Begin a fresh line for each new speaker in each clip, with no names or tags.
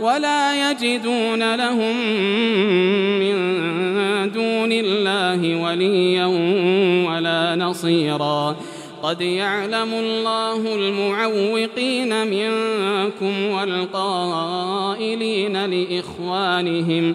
ولا يجدون لهم من دون الله وليا ولا نصيرا. قد يعلم الله المعوقين منكم والقائلين لإخوانهم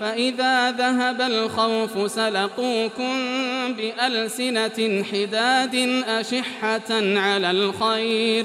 فإذا ذهب الخوف سلقوكم بألسنة حداد أشحة على الخير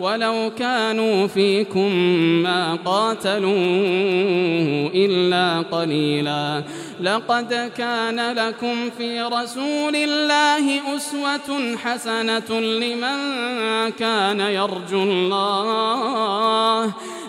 ولو كانوا فيكم ما قاتلوا إلا قليلا. لقد كان لكم في رسول الله أسوة حسنة لمن كان يرجو الله.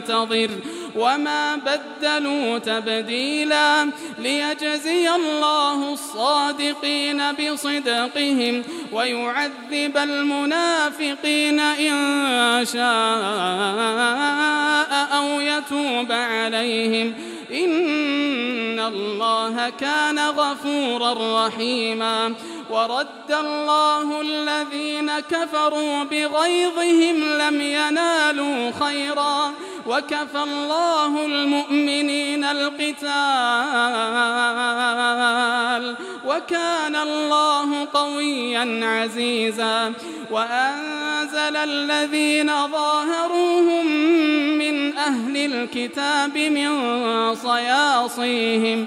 ينتظر وما بدلوا تبديلا ليجزي الله الصادقين بصدقهم ويعذب المنافقين إن شاء أو يتوب عليهم. الله كان غفورا رحيما ورد الله الذين كفروا بغيظهم لم ينالوا خيرا وكفى الله المؤمنين القتال وكان الله قويا عزيزا وأنزل الذين ظاهروهم من أهل الكتاب من صياصيهم